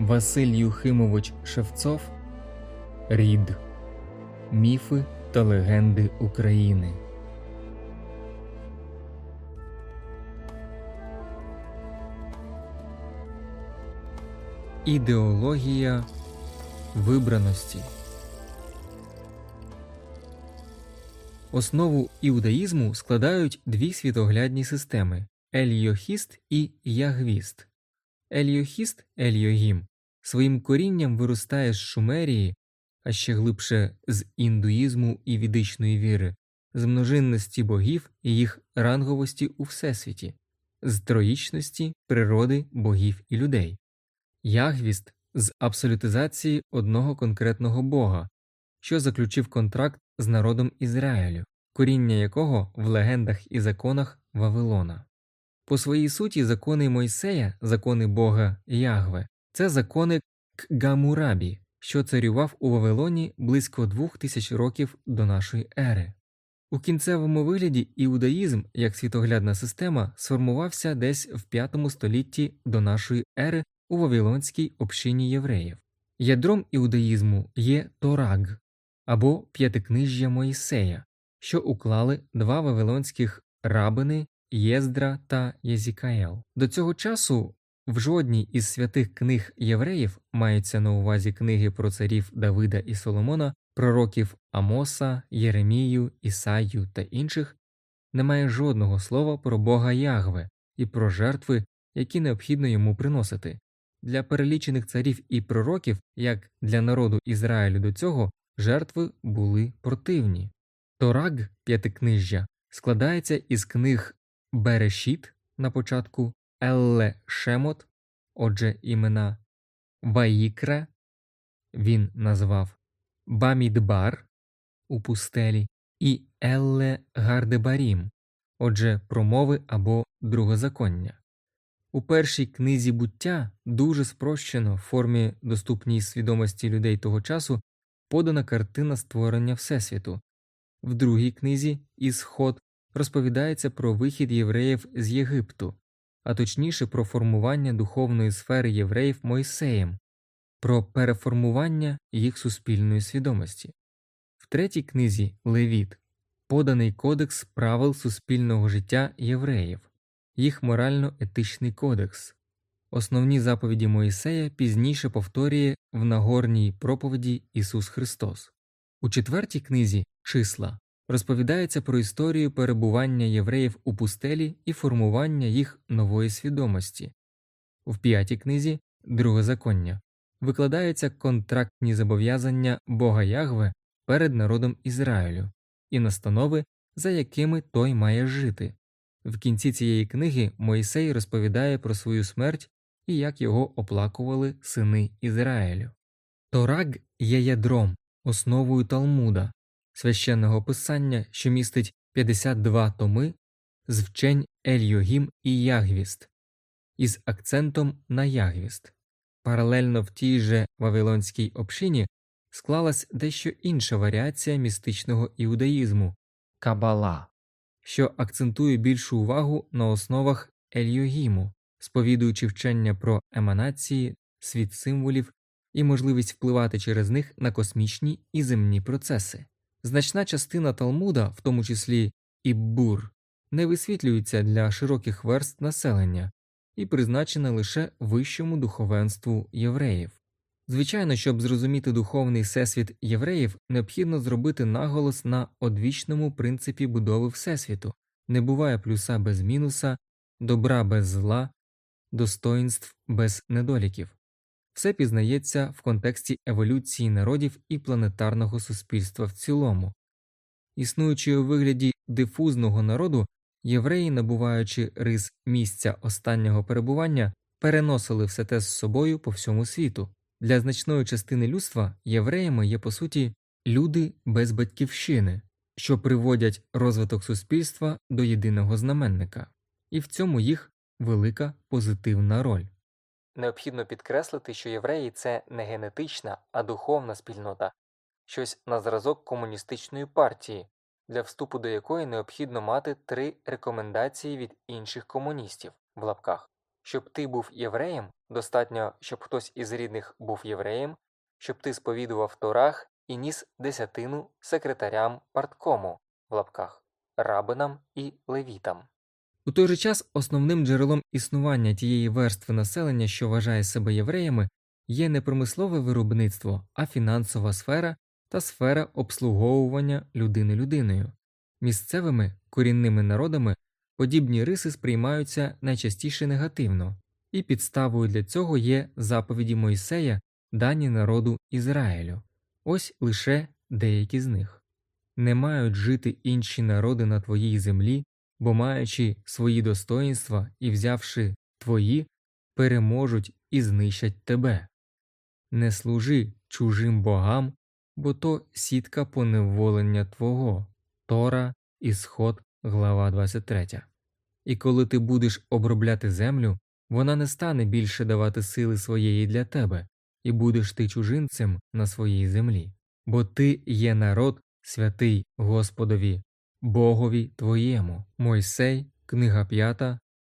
Василь Юхимович Шевцов Рід Міфи та легенди України. Ідеологія вибраності Основу іудаїзму складають дві світоглядні системи Ельйохіст і Ягвіст. Ельйохіст Ельйогім своїм корінням виростає з Шумерії, а ще глибше з індуїзму і відичної віри, з множинності богів і їх ранговості у всесвіті, з троїчності природи богів і людей, Ягвіст з абсолютизації одного конкретного бога, що заключив контракт з народом Ізраїлю, коріння якого в легендах і законах Вавилона. По своїй суті, закони Мойсея, закони Бога Ягве, це закони Кгамурабі, що царював у Вавилоні близько двох тисяч років до нашої ери. У кінцевому вигляді іудаїзм як світоглядна система сформувався десь в V столітті до нашої ери у Вавилонській общині євреїв. Ядром іудаїзму є Тораг або п'ятикнижжя Моїсея, що уклали два вавилонських рабини Єздра та Єзікаел. До цього часу в жодній із святих книг євреїв маються на увазі книги про царів Давида і Соломона, пророків Амоса, Єремію, Ісаю та інших, немає жодного слова про Бога Ягве і про жертви, які необхідно йому приносити. Для перелічених царів і пророків, як для народу Ізраїлю до цього, жертви були противні. Тораг п'ятикнижжя складається із книг Берешіт на початку, Елле Шемот, отже імена Ваїкре, він назвав Бамідбар у пустелі і Елле Гардебарім, отже промови або другозаконня. У першій книзі буття дуже спрощено в формі доступній свідомості людей того часу подана картина створення Всесвіту, в другій книзі Ісход розповідається про вихід євреїв з Єгипту, а точніше про формування духовної сфери євреїв Мойсеєм, про переформування їх суспільної свідомості. В третій книзі Левіт поданий кодекс правил суспільного життя євреїв, їх морально-етичний кодекс. Основні заповіді Моїсея пізніше повторює в Нагорній проповіді Ісус Христос. У четвертій книзі Числа розповідається про історію перебування євреїв у пустелі і формування їх нової свідомості. В п'ятій книзі Другозаконня викладаються контрактні зобов'язання Бога Ягве перед народом Ізраїлю і настанови, за якими той має жити. В кінці цієї книги Мойсей розповідає про свою смерть і як його оплакували сини Ізраїлю. Тораг є ядром, основою Талмуда, священного писання, що містить 52 томи з вчень Ельйогім і Ягвіст, із акцентом на Ягвіст. Паралельно в тій же Вавилонській общині склалась дещо інша варіація містичного іудаїзму кабала, що акцентує більшу увагу на основах Ельйогіму, сповідуючи вчення про еманації, світ символів і можливість впливати через них на космічні і земні процеси. Значна частина Талмуда, в тому числі і бур, не висвітлюється для широких верст населення і призначена лише вищому духовенству євреїв. Звичайно, щоб зрозуміти духовний всесвіт євреїв, необхідно зробити наголос на одвічному принципі будови Всесвіту не буває плюса без мінуса, добра без зла, достоїнств без недоліків. Все пізнається в контексті еволюції народів і планетарного суспільства в цілому. Існуючи у вигляді дифузного народу, євреї, набуваючи рис місця останнього перебування, переносили все те з собою по всьому світу. Для значної частини людства євреями є по суті люди без батьківщини, що приводять розвиток суспільства до єдиного знаменника, і в цьому їх велика позитивна роль. Необхідно підкреслити, що євреї це не генетична, а духовна спільнота, щось на зразок комуністичної партії, для вступу до якої необхідно мати три рекомендації від інших комуністів в лапках Щоб ти був євреєм, достатньо, щоб хтось із рідних був євреєм, щоб ти сповідував Торах і ніс десятину секретарям парткому в лапках, рабинам і левітам. У той же час основним джерелом існування тієї верстви населення, що вважає себе євреями, є не промислове виробництво, а фінансова сфера та сфера обслуговування людини людиною. Місцевими корінними народами подібні риси сприймаються найчастіше негативно, і підставою для цього є заповіді Мойсея, дані народу Ізраїлю. Ось лише деякі з них не мають жити інші народи на твоїй землі, бо маючи свої достоїнства і взявши твої, переможуть і знищать тебе. Не служи чужим богам, бо то сітка поневолення твого. Тора, Ісход, глава 23. І коли ти будеш обробляти землю, вона не стане більше давати сили своєї для тебе, і будеш ти чужинцем на своїй землі, бо ти є народ святий Господові, Богові твоєму. Мойсей, книга 5,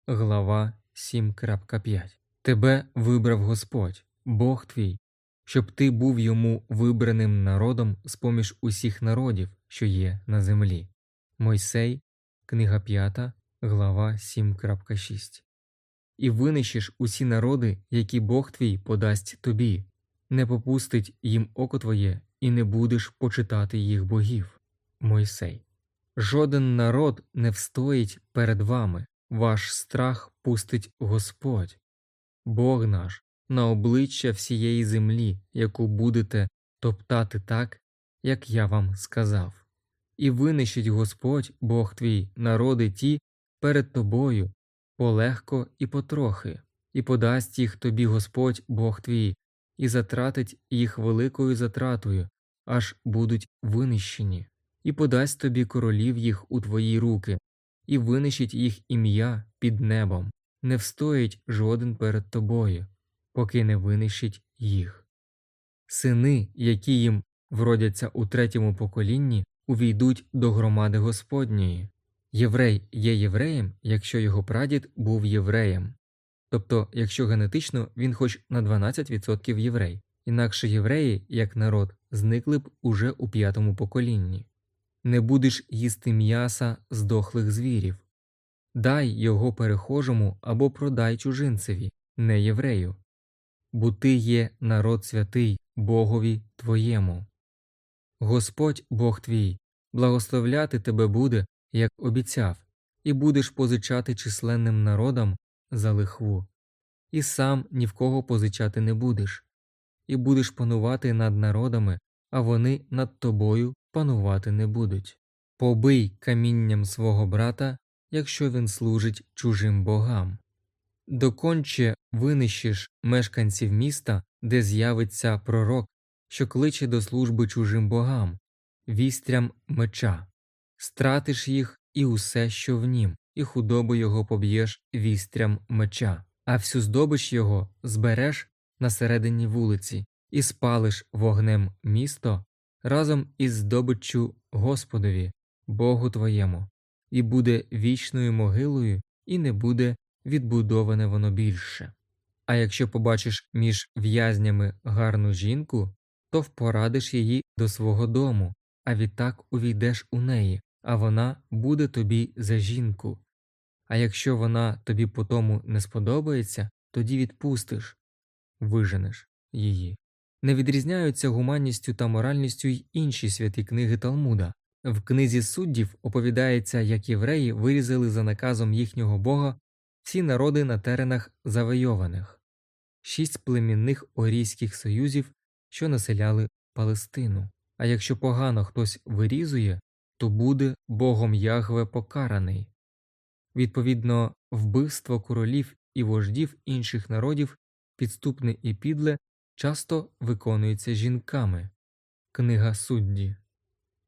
глава 7.5. Тебе вибрав Господь, Бог твій, щоб ти був йому вибраним народом з поміж усіх народів, що є на землі. Мойсей, книга 5, глава 7.6. І винищиш усі народи, які Бог твій подасть тобі, не попустить їм око твоє, і не будеш почитати їх богів. Мойсей. Жоден народ не встоїть перед вами, ваш страх пустить Господь, Бог наш, на обличчя всієї землі, яку будете топтати так, як я вам сказав, і винищить Господь, Бог твій, народи ті перед тобою, полегко і потрохи, і подасть їх тобі Господь Бог твій, і затратить їх великою затратою, аж будуть винищені, і подасть тобі королів їх у твої руки, і винищить їх ім'я під небом, не встоїть жоден перед тобою, поки не винищить їх. Сини, які їм вродяться у третьому поколінні, увійдуть до громади Господньої. Єврей є євреєм, якщо його прадід був євреєм, тобто, якщо генетично він хоч на 12% єврей, інакше євреї, як народ, зникли б уже у п'ятому поколінні. Не будеш їсти м'яса здохлих звірів, дай його перехожому або продай чужинцеві, не єврею, бо ти є народ святий Богові твоєму. Господь Бог твій, благословляти тебе буде, як обіцяв, і будеш позичати численним народам за лихву, і сам ні в кого позичати не будеш, і будеш панувати над народами, а вони над тобою панувати не будуть. Побий камінням свого брата, якщо він служить чужим богам. Доконче винищиш мешканців міста, де з'явиться пророк, що кличе до служби чужим богам, вістрям меча, стратиш їх і усе, що в нім, і худобу його поб'єш вістрям меча, а всю здобич його збереш на середині вулиці, і спалиш вогнем місто разом із здобиччю Господові, Богу твоєму, і буде вічною могилою, і не буде відбудоване воно більше. А якщо побачиш між в'язнями гарну жінку, то впорадиш її до свого дому, а відтак увійдеш у неї, а вона буде тобі за жінку. А якщо вона тобі по тому не сподобається, тоді відпустиш, виженеш її. Не відрізняються гуманністю та моральністю й інші святі книги Талмуда. В книзі суддів оповідається, як євреї вирізали за наказом їхнього бога всі народи на теренах завойованих, шість племінних орійських союзів, що населяли Палестину. А якщо погано хтось вирізує, то буде богом Ягве покараний. Відповідно, вбивство королів і вождів інших народів, підступне і підле, часто виконується жінками. Книга судді.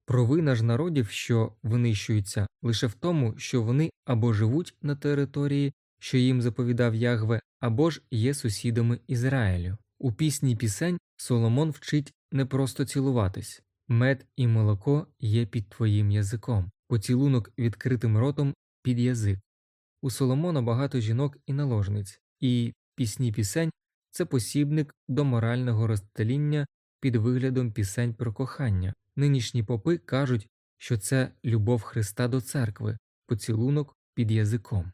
Провина ж народів, що винищуються лише в тому, що вони або живуть на території, що їм заповідав Ягве, або ж є сусідами Ізраїлю. У пісні пісень Соломон вчить не просто цілуватись мед і молоко є під твоїм язиком, поцілунок відкритим ротом під язик. У Соломона багато жінок і наложниць, і пісні пісень це посібник до морального розстеління під виглядом пісень про кохання. Нинішні попи кажуть, що це любов Христа до церкви, поцілунок під язиком.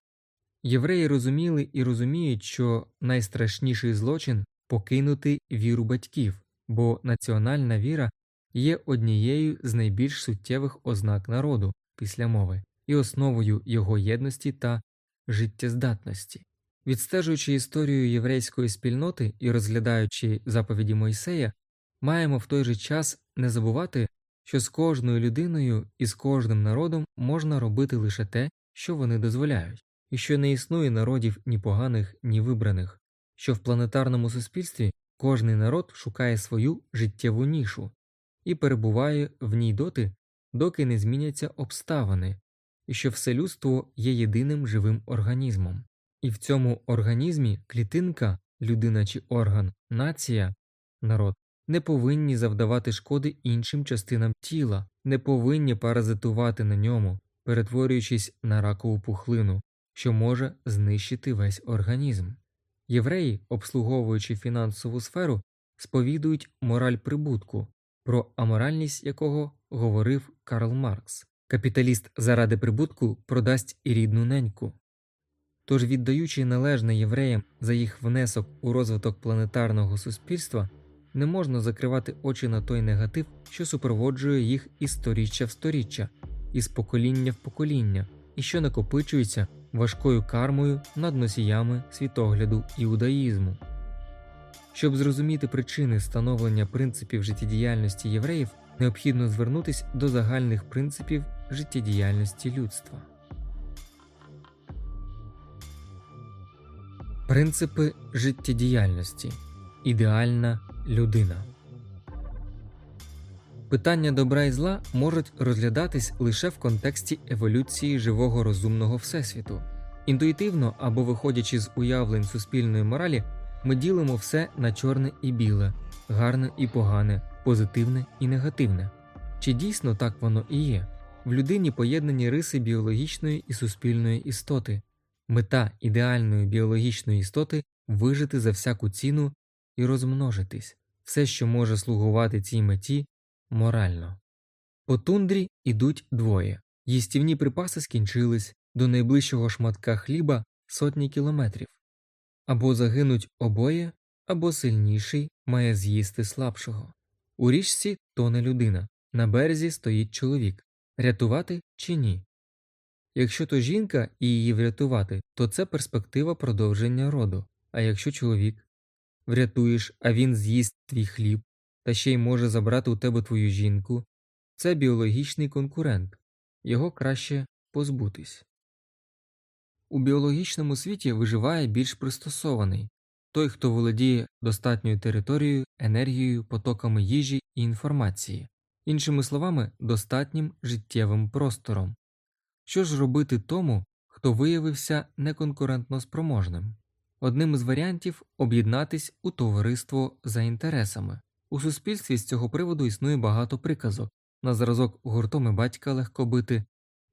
Євреї розуміли і розуміють, що найстрашніший злочин покинути віру батьків, бо національна віра є однією з найбільш суттєвих ознак народу після мови і основою його єдності та життєздатності. Відстежуючи історію єврейської спільноти і розглядаючи заповіді Мойсея, маємо в той же час не забувати, що з кожною людиною і з кожним народом можна робити лише те, що вони дозволяють, і що не існує народів ні поганих, ні вибраних, що в планетарному суспільстві кожний народ шукає свою життєву нішу і перебуває в ній доти, доки не зміняться обставини, і що все людство є єдиним живим організмом. І в цьому організмі клітинка, людина чи орган, нація, народ не повинні завдавати шкоди іншим частинам тіла, не повинні паразитувати на ньому, перетворюючись на ракову пухлину, що може знищити весь організм. Євреї, обслуговуючи фінансову сферу, сповідують мораль прибутку, про аморальність якого говорив Карл Маркс. Капіталіст заради прибутку продасть і рідну неньку. Тож, віддаючи належне євреям за їх внесок у розвиток планетарного суспільства, не можна закривати очі на той негатив, що супроводжує їх із сторіччя в сторіччя, із покоління в покоління, і що накопичується важкою кармою над носіями світогляду іудаїзму. Щоб зрозуміти причини становлення принципів життєдіяльності євреїв, необхідно звернутися до загальних принципів життєдіяльності людства. Принципи життєдіяльності Ідеальна людина Питання добра і зла можуть розглядатись лише в контексті еволюції живого розумного всесвіту. Інтуїтивно або виходячи з уявлень суспільної моралі, ми ділимо все на чорне і біле, гарне і погане, позитивне і негативне. Чи дійсно так воно і є? В людині поєднані риси біологічної і суспільної істоти, мета ідеальної біологічної істоти вижити за всяку ціну і розмножитись, все, що може слугувати цій меті, морально. По тундрі ідуть двоє їстівні припаси скінчились до найближчого шматка хліба сотні кілометрів або загинуть обоє, або сильніший має з'їсти слабшого. У річці тоне людина, на березі стоїть чоловік рятувати чи ні. Якщо то жінка і її врятувати, то це перспектива продовження роду, а якщо чоловік врятуєш, а він з'їсть твій хліб та ще й може забрати у тебе твою жінку, це біологічний конкурент, його краще позбутись. У біологічному світі виживає більш пристосований той, хто володіє достатньою територією, енергією, потоками їжі і інформації, іншими словами, достатнім життєвим простором. Що ж робити тому, хто виявився неконкурентно спроможним? Одним із варіантів об'єднатись у товариство за інтересами. У суспільстві з цього приводу існує багато приказок на зразок гуртом і батька легко бити,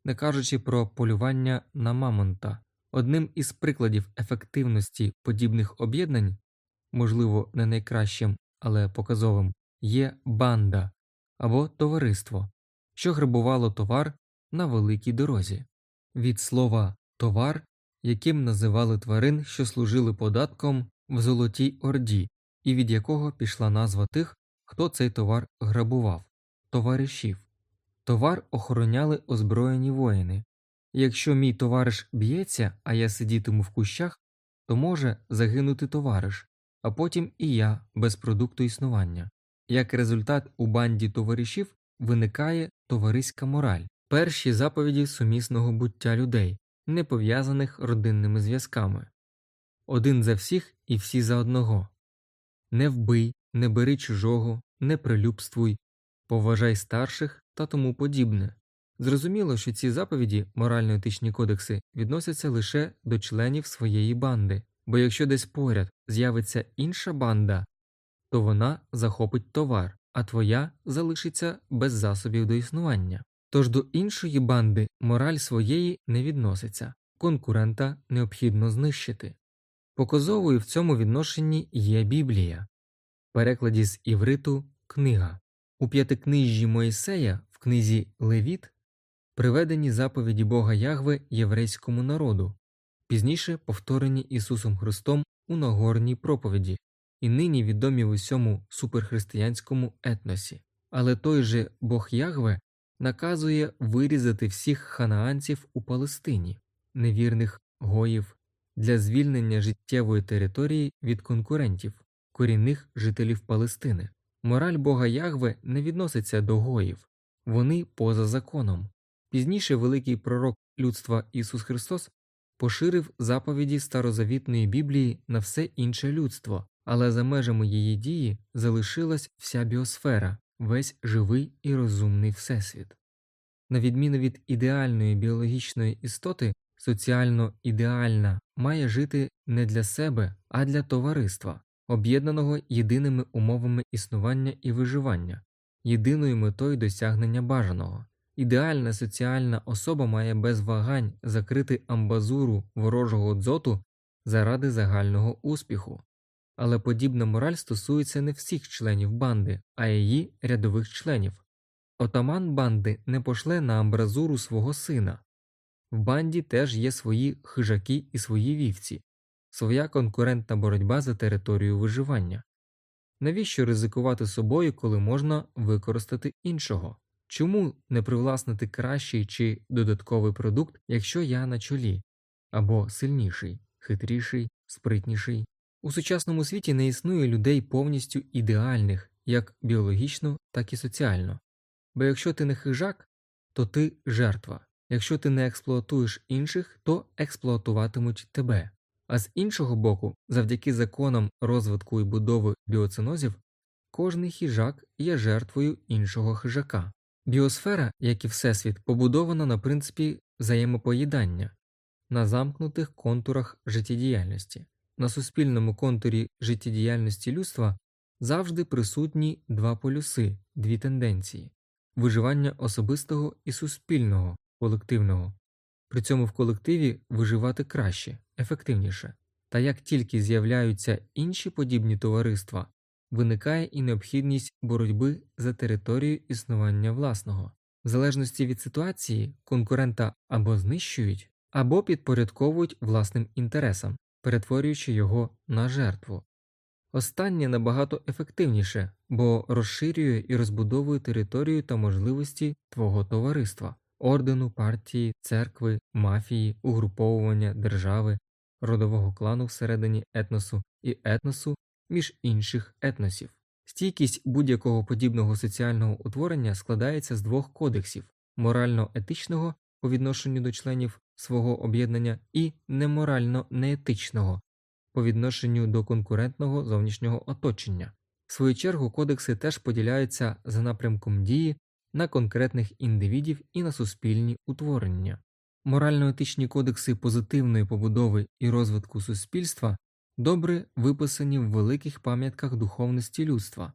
не кажучи про полювання на мамонта. Одним із прикладів ефективності подібних об'єднань, можливо, не найкращим, але показовим, є банда або товариство, що грабувало товар на великій дорозі, від слова товар, яким називали тварин, що служили податком в Золотій Орді, і від якого пішла назва тих, хто цей товар грабував товаришів. Товар охороняли озброєні воїни. Якщо мій товариш б'ється, а я сидітиму в кущах, то може загинути товариш, а потім і я без продукту існування. Як результат у банді товаришів виникає товариська мораль, перші заповіді сумісного буття людей, не пов'язаних родинними зв'язками один за всіх і всі за одного. Не вбий, не бери чужого, не прилюбствуй, поважай старших та тому подібне. Зрозуміло, що ці заповіді, морально-етичні кодекси, відносяться лише до членів своєї банди, бо якщо десь поряд з'явиться інша банда, то вона захопить товар, а твоя залишиться без засобів до існування. Тож до іншої банди мораль своєї не відноситься, конкурента необхідно знищити. Показовою в цьому відношенні є Біблія, в перекладі з івриту книга. У п'ятикнижжі Моїсея в книзі Левіт приведені заповіді Бога Ягве єврейському народу, пізніше повторені Ісусом Христом у Нагорній проповіді і нині відомі в усьому суперхристиянському етносі. Але той же Бог Ягве наказує вирізати всіх ханаанців у Палестині, невірних гоїв, для звільнення життєвої території від конкурентів, корінних жителів Палестини. Мораль Бога Ягве не відноситься до гоїв, вони поза законом. Пізніше великий пророк людства Ісус Христос поширив заповіді старозавітної Біблії на все інше людство, але за межами її дії залишилась вся біосфера, весь живий і розумний всесвіт. На відміну від ідеальної біологічної істоти, соціально ідеальна має жити не для себе, а для товариства, об'єднаного єдиними умовами існування і виживання, єдиною метою досягнення бажаного. Ідеальна соціальна особа має без вагань закрити амбазуру ворожого дзоту заради загального успіху, але подібна мораль стосується не всіх членів банди, а її рядових членів. Отаман банди не пошле на амбразуру свого сина. В банді теж є свої хижаки і свої вівці, своя конкурентна боротьба за територію виживання. Навіщо ризикувати собою, коли можна використати іншого? Чому не привласнити кращий чи додатковий продукт, якщо я на чолі, або сильніший, хитріший, спритніший? У сучасному світі не існує людей повністю ідеальних як біологічно, так і соціально. Бо якщо ти не хижак, то ти жертва, якщо ти не експлуатуєш інших, то експлуатуватимуть тебе. А з іншого боку, завдяки законам розвитку і будови біоцинозів, кожний хижак є жертвою іншого хижака. Біосфера, як і Всесвіт, побудована на принципі взаємопоїдання, на замкнутих контурах життєдіяльності. На суспільному контурі життєдіяльності людства завжди присутні два полюси, дві тенденції виживання особистого і суспільного, колективного, при цьому в колективі виживати краще, ефективніше. Та як тільки з'являються інші подібні товариства, виникає і необхідність боротьби за територію існування власного. В залежності від ситуації конкурента або знищують, або підпорядковують власним інтересам, перетворюючи його на жертву. Останнє набагато ефективніше, бо розширює і розбудовує територію та можливості твого товариства, ордену, партії, церкви, мафії, угруповування, держави, родового клану всередині етносу і етносу між інших етносів. Стійкість будь-якого подібного соціального утворення складається з двох кодексів морально-етичного по відношенню до членів свого об'єднання і неморально неетичного по відношенню до конкурентного зовнішнього оточення. В свою чергу кодекси теж поділяються за напрямком дії на конкретних індивідів і на суспільні утворення. Морально-етичні кодекси позитивної побудови і розвитку суспільства добре виписані в великих пам'ятках духовності людства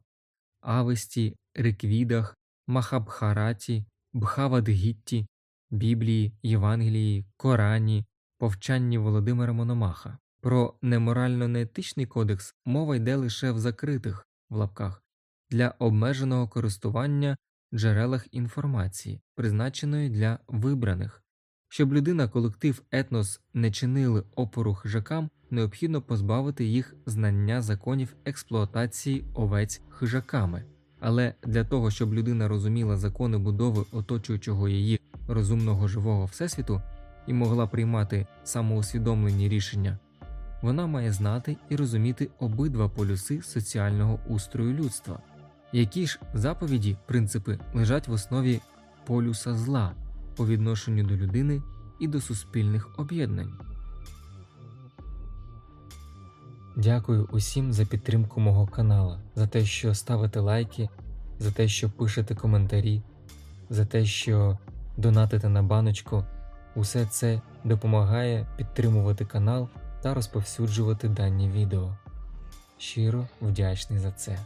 Авесті, Риквідах, Махабхараті, Бхавадгітті, Біблії, Євангелії, Корані, повчанні Володимира Мономаха. Про неморально неетичний кодекс мова йде лише в закритих в лапках для обмеженого користування джерелах інформації, призначеної для вибраних. Щоб людина, колектив етнос не чинили опору хижакам, необхідно позбавити їх знання законів експлуатації овець хижаками. Але для того, щоб людина розуміла закони будови оточуючого її розумного живого всесвіту і могла приймати самоусвідомлені рішення, вона має знати і розуміти обидва полюси соціального устрою людства, які ж заповіді, принципи лежать в основі полюса зла по відношенню до людини і до суспільних об'єднань. Дякую усім за підтримку мого канала, за те, що ставите лайки, за те, що пишете коментарі, за те, що донатите на баночку. Усе це допомагає підтримувати канал та розповсюджувати дані відео. Щиро вдячний за це.